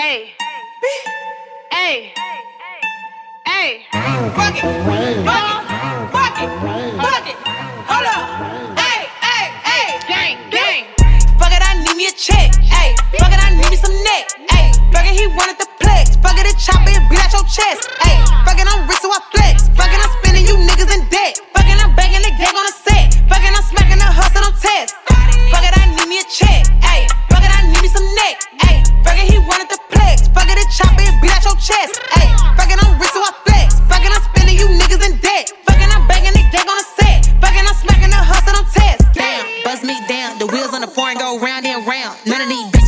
Fuck it. Hold up. Hey, hey, hey. Gang, gang. Fuck it, I need me a check. Hey. Fuck it, I need me some neck. Hey. Fuck it, he wanted the plex. Fuck it, it chop it, beat out your chest. Wheels on the foreign go round and round. None of these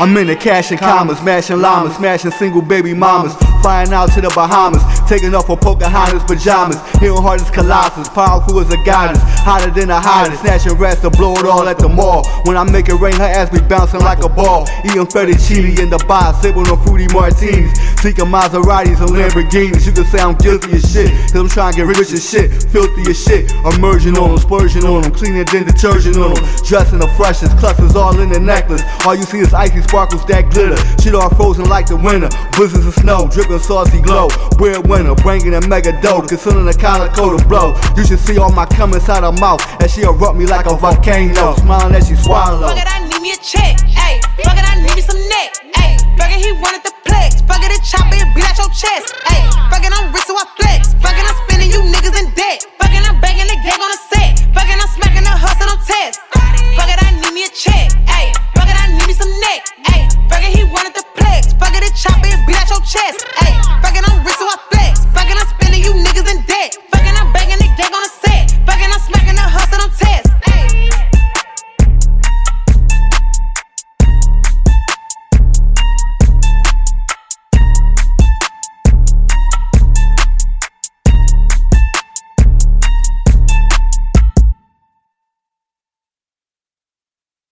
I'm in the cash and commas, smashing llamas, smashing single baby mamas, flying out to the Bahamas, taking off her Pocahontas pajamas, hitting hard as Colossus, powerful as a goddess, hotter than a hottest, snatching rats to blow it all at the mall. When I make it rain, her ass be bouncing like a ball, eating fettuccine in the bar, sipping on fruity martinis, seeking Maseratis and Lamborghinis. You can say I'm guilty as shit, cause I'm trying to get rich as shit, filthy as shit, emerging on them, splurging on them, cleaner than detergent on them, dressing the freshest, clusters all in the necklace. All you see is icy sparkles that glitter, shit all frozen like the winter, blizzards of snow, dripping saucy glow. Weird winter, bringing a mega dough, considering the collar coat of blow. You should see all my cum inside her mouth as she erupt me like a volcano, smiling as she swallow. Fuck it, I need me a check. Ayy, fuck it, I need me some neck. Ayy, fuck it, he wanted the plex. Fuck it, it chop it, beat out your chest. Ayy, chest. Ayy, fucking on wrist so I flex. Fucking I'm spending you niggas in debt.